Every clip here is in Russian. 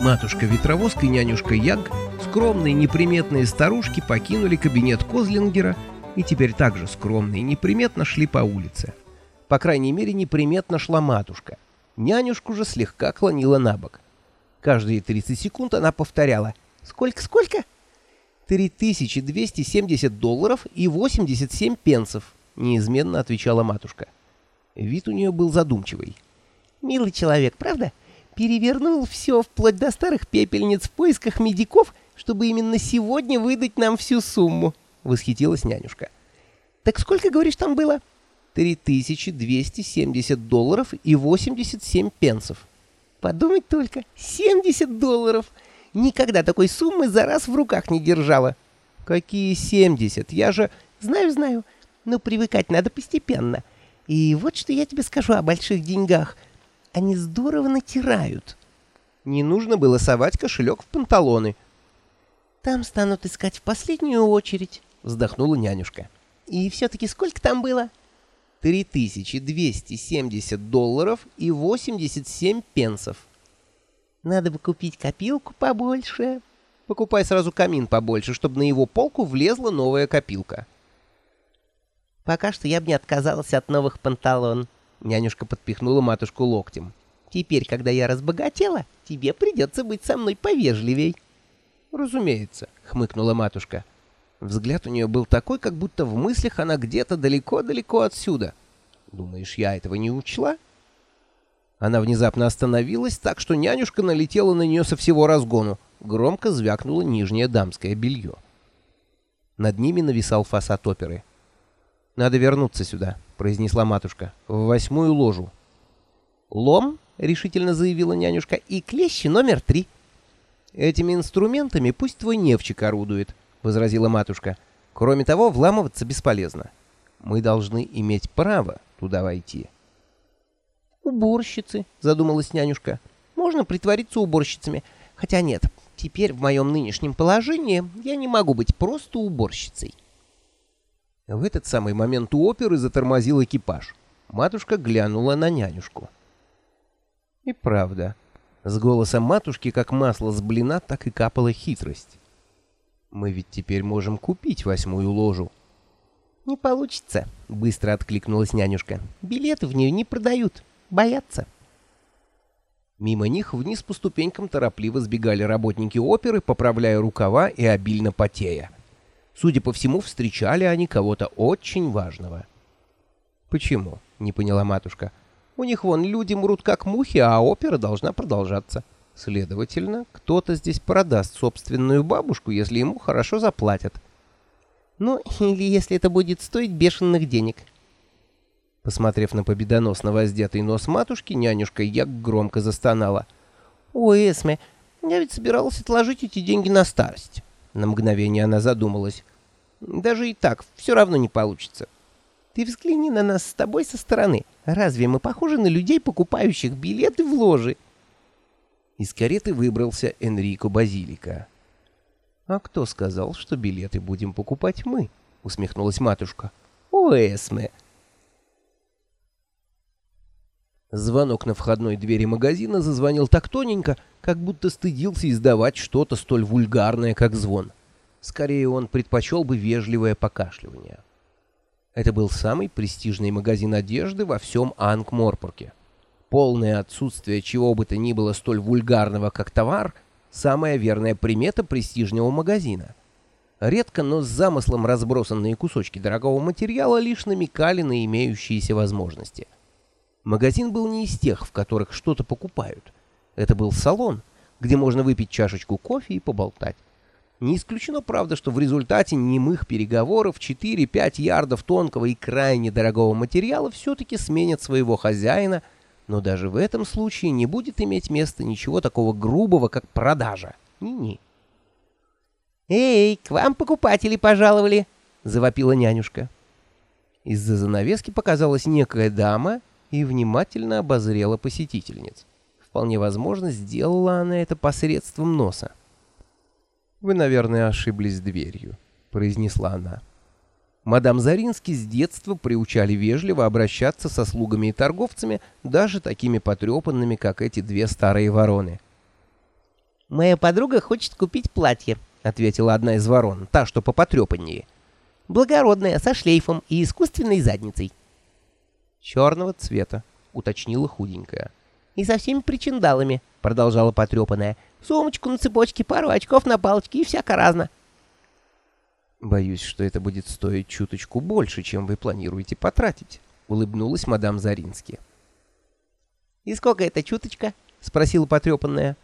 Матушка-ветровозка и нянюшка Яг, скромные неприметные старушки, покинули кабинет Козлингера и теперь также скромные неприметно шли по улице. По крайней мере, неприметно шла матушка. Нянюшку же слегка клонила на бок. Каждые 30 секунд она повторяла «Сколько, сколько?» «3270 долларов и 87 пенсов», — неизменно отвечала матушка. Вид у нее был задумчивый. «Милый человек, правда?» перевернул все вплоть до старых пепельниц в поисках медиков, чтобы именно сегодня выдать нам всю сумму», — восхитилась нянюшка. «Так сколько, говоришь, там было?» «3270 долларов и 87 пенсов». «Подумать только, 70 долларов! Никогда такой суммы за раз в руках не держала». «Какие 70? Я же...» «Знаю, знаю, но привыкать надо постепенно. И вот что я тебе скажу о больших деньгах». Они здорово натирают. Не нужно было совать кошелек в панталоны. Там станут искать в последнюю очередь, вздохнула нянюшка. И все-таки сколько там было? 3270 долларов и 87 пенсов. Надо бы купить копилку побольше. Покупай сразу камин побольше, чтобы на его полку влезла новая копилка. Пока что я бы не отказался от новых панталон, Нянюшка подпихнула матушку локтем. «Теперь, когда я разбогатела, тебе придется быть со мной повежливей». «Разумеется», — хмыкнула матушка. Взгляд у нее был такой, как будто в мыслях она где-то далеко-далеко отсюда. «Думаешь, я этого не учла?» Она внезапно остановилась, так что нянюшка налетела на нее со всего разгону. Громко звякнуло нижнее дамское белье. Над ними нависал фасад оперы. «Надо вернуться сюда», — произнесла матушка, — «в восьмую ложу». «Лом», — решительно заявила нянюшка, — «и клещи номер три». «Этими инструментами пусть твой невчик орудует», — возразила матушка. «Кроме того, вламываться бесполезно. Мы должны иметь право туда войти». «Уборщицы», — задумалась нянюшка. «Можно притвориться уборщицами. Хотя нет, теперь в моем нынешнем положении я не могу быть просто уборщицей». В этот самый момент у оперы затормозил экипаж. Матушка глянула на нянюшку. И правда, с голосом матушки как масло с блина, так и капала хитрость. Мы ведь теперь можем купить восьмую ложу. Не получится, быстро откликнулась нянюшка. Билеты в нее не продают, боятся. Мимо них вниз по ступенькам торопливо сбегали работники оперы, поправляя рукава и обильно потея. Судя по всему, встречали они кого-то очень важного. «Почему?» — не поняла матушка. «У них вон люди мрут как мухи, а опера должна продолжаться. Следовательно, кто-то здесь продаст собственную бабушку, если ему хорошо заплатят». «Ну, или если это будет стоить бешеных денег». Посмотрев на победоносно воздетый нос матушки, нянюшка Як громко застонала. «Ой, Эсме, я ведь собиралась отложить эти деньги на старость». На мгновение она задумалась. Даже и так все равно не получится. Ты взгляни на нас с тобой со стороны. Разве мы похожи на людей, покупающих билеты в ложи? Из кареты выбрался Энрико Базилика. «А кто сказал, что билеты будем покупать мы?» — усмехнулась матушка. «О, Эсме!» Звонок на входной двери магазина зазвонил так тоненько, как будто стыдился издавать что-то столь вульгарное, как звон. Скорее, он предпочел бы вежливое покашливание. Это был самый престижный магазин одежды во всем Ангморпорке. Полное отсутствие чего бы то ни было столь вульгарного, как товар, самая верная примета престижного магазина. Редко, но с замыслом разбросанные кусочки дорогого материала лишь намекали на имеющиеся возможности. Магазин был не из тех, в которых что-то покупают. Это был салон, где можно выпить чашечку кофе и поболтать. Не исключено, правда, что в результате немых переговоров 4-5 ярдов тонкого и крайне дорогого материала все-таки сменят своего хозяина, но даже в этом случае не будет иметь места ничего такого грубого, как продажа. Ни-ни. «Эй, к вам покупатели пожаловали!» — завопила нянюшка. Из-за занавески показалась некая дама и внимательно обозрела посетительниц. Вполне возможно, сделала она это посредством носа. «Вы, наверное, ошиблись дверью», — произнесла она. Мадам Заринский с детства приучали вежливо обращаться со слугами и торговцами, даже такими потрепанными, как эти две старые вороны. «Моя подруга хочет купить платье», — ответила одна из ворон, та, что попотрепаннее. «Благородное, со шлейфом и искусственной задницей». «Черного цвета», — уточнила худенькая. «И со всеми причиндалами», — продолжала потрепанная. «Сумочку на цепочке, пару очков на палочке и всяко разно». «Боюсь, что это будет стоить чуточку больше, чем вы планируете потратить», — улыбнулась мадам Зарински. «И сколько это чуточка?» — спросила потрепанная.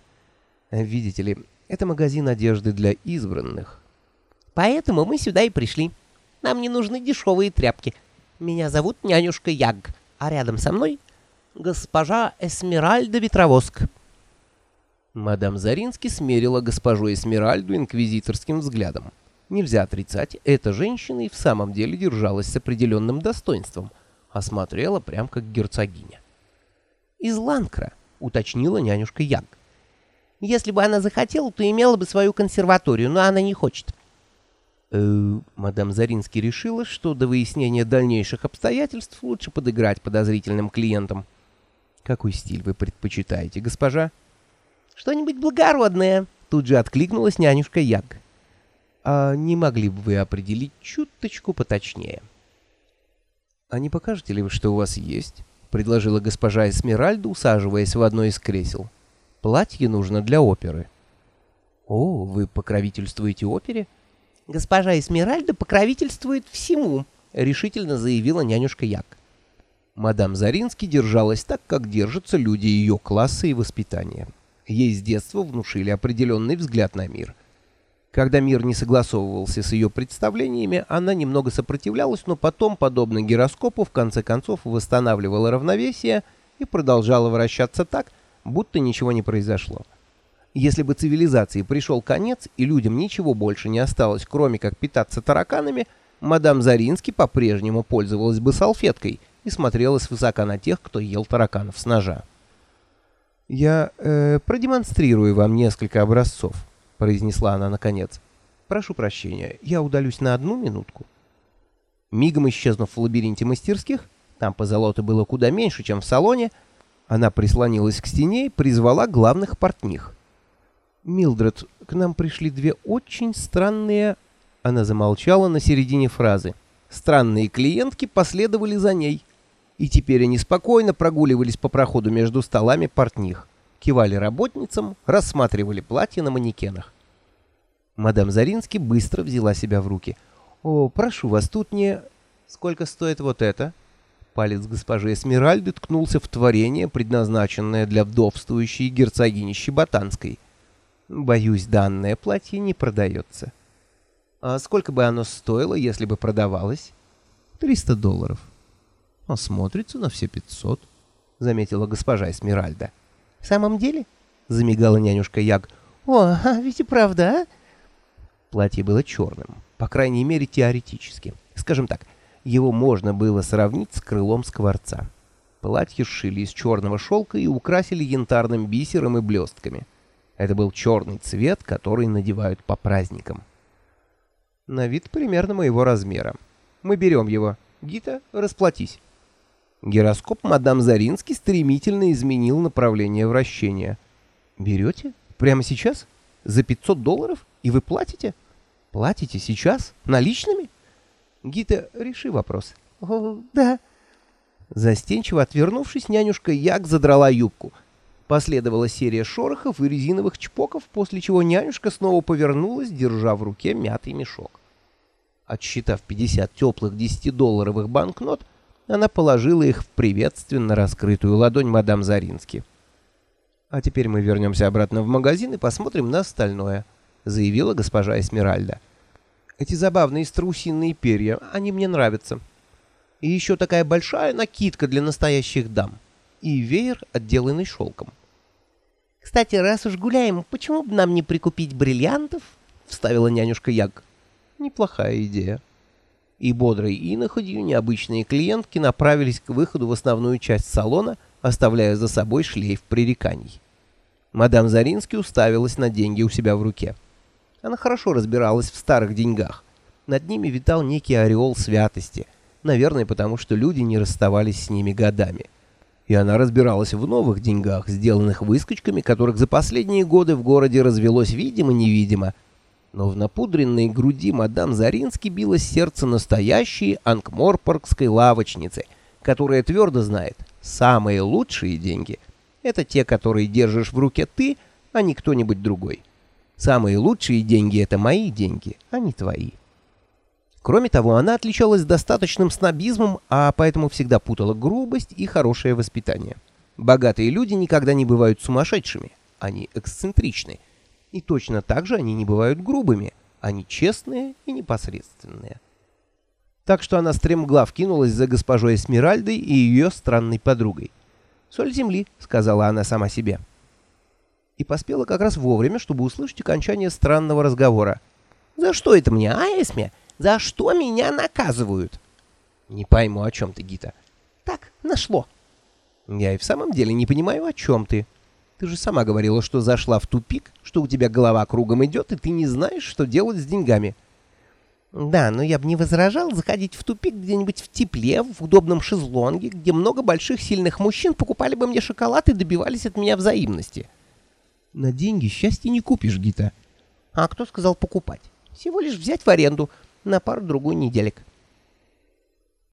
«Видите ли, это магазин одежды для избранных». «Поэтому мы сюда и пришли. Нам не нужны дешевые тряпки. Меня зовут нянюшка Яг, а рядом со мной госпожа Эсмеральда Ветровоск». Мадам Зарински смерила госпожу Эсмеральду инквизиторским взглядом. Нельзя отрицать, эта женщина и в самом деле держалась с определенным достоинством, а смотрела прям как герцогиня. «Из Ланкра», — уточнила нянюшка Яг. «Если бы она захотела, то имела бы свою консерваторию, но она не хочет». Э, мадам Заринский решила, что до выяснения дальнейших обстоятельств лучше подыграть подозрительным клиентам. «Какой стиль вы предпочитаете, госпожа?» «Что-нибудь благородное», — тут же откликнулась нянюшка Яг. А не могли бы вы определить чуточку поточнее? А не покажете ли вы, что у вас есть? предложила госпожа Эсмеральда, усаживаясь в одно из кресел. Платье нужно для оперы. О, вы покровительствуете опере? Госпожа Эсмеральда покровительствует всему, решительно заявила нянюшка Як. Мадам Заринский держалась так, как держатся люди ее класса и воспитания. Ей с детства внушили определенный взгляд на мир. Когда мир не согласовывался с ее представлениями, она немного сопротивлялась, но потом, подобно гироскопу, в конце концов восстанавливала равновесие и продолжала вращаться так, будто ничего не произошло. Если бы цивилизации пришел конец и людям ничего больше не осталось, кроме как питаться тараканами, мадам Зарински по-прежнему пользовалась бы салфеткой и смотрела свысока на тех, кто ел тараканов с ножа. «Я э, продемонстрирую вам несколько образцов», произнесла она наконец. Прошу прощения, я удалюсь на одну минутку. Мигом исчезнув в лабиринте мастерских, там позолоты было куда меньше, чем в салоне, она прислонилась к стене и призвала главных портних. «Милдред, к нам пришли две очень странные...» Она замолчала на середине фразы. Странные клиентки последовали за ней. И теперь они спокойно прогуливались по проходу между столами портних кивали работницам, рассматривали платья на манекенах. Мадам Зарински быстро взяла себя в руки. «О, прошу вас, тут не... Сколько стоит вот это?» Палец госпожи Эсмеральды ткнулся в творение, предназначенное для вдовствующей герцогини Щеботанской. «Боюсь, данное платье не продается». «А сколько бы оно стоило, если бы продавалось?» «Триста долларов». «А смотрится на все пятьсот», — заметила госпожа Эсмеральда. В самом деле? Замигала нянюшка Яг. О, а ведь и правда, а? Платье было черным, по крайней мере теоретически. Скажем так, его можно было сравнить с крылом скворца. Платье сшили из черного шелка и украсили янтарным бисером и блестками. Это был черный цвет, который надевают по праздникам. На вид примерно моего размера. Мы берем его. Гита, расплатись. Гироскоп мадам Заринский стремительно изменил направление вращения. «Берете? Прямо сейчас? За 500 долларов? И вы платите? Платите сейчас? Наличными?» «Гита, реши вопрос». «О, да». Застенчиво отвернувшись, нянюшка Як задрала юбку. Последовала серия шорохов и резиновых чпоков, после чего нянюшка снова повернулась, держа в руке мятый мешок. Отсчитав 50 теплых 10-долларовых банкнот, она положила их в приветственно раскрытую ладонь мадам Зарински. «А теперь мы вернемся обратно в магазин и посмотрим на остальное», — заявила госпожа Эсмеральда. «Эти забавные страусиные перья, они мне нравятся. И еще такая большая накидка для настоящих дам. И веер, отделанный шелком». «Кстати, раз уж гуляем, почему бы нам не прикупить бриллиантов?» — вставила нянюшка Яг. «Неплохая идея», и бодрой иноходью необычные клиентки направились к выходу в основную часть салона, оставляя за собой шлейф пререканий. Мадам Заринский уставилась на деньги у себя в руке. Она хорошо разбиралась в старых деньгах. Над ними витал некий ореол святости, наверное, потому что люди не расставались с ними годами. И она разбиралась в новых деньгах, сделанных выскочками, которых за последние годы в городе развелось видимо-невидимо. Но в напудренной груди мадам Зарински билось сердце настоящей анкморпоргской лавочницы, которая твердо знает, самые лучшие деньги — это те, которые держишь в руке ты, а не кто-нибудь другой. Самые лучшие деньги — это мои деньги, а не твои. Кроме того, она отличалась достаточным снобизмом, а поэтому всегда путала грубость и хорошее воспитание. Богатые люди никогда не бывают сумасшедшими, они эксцентричны. И точно так же они не бывают грубыми, они честные и непосредственные. Так что она стремглав кинулась за госпожой Эсмеральдой и ее странной подругой. «Соль земли», — сказала она сама себе. И поспела как раз вовремя, чтобы услышать окончание странного разговора. «За что это мне, а, Эсме? За что меня наказывают?» «Не пойму, о чем ты, Гита». «Так, нашло». «Я и в самом деле не понимаю, о чем ты. Ты же сама говорила, что зашла в тупик, что у тебя голова кругом идет, и ты не знаешь, что делать с деньгами». Да, но я бы не возражал заходить в тупик где-нибудь в тепле, в удобном шезлонге, где много больших сильных мужчин покупали бы мне шоколад и добивались от меня взаимности. На деньги счастье не купишь, Гита. А кто сказал покупать? Всего лишь взять в аренду на пару-другую неделек.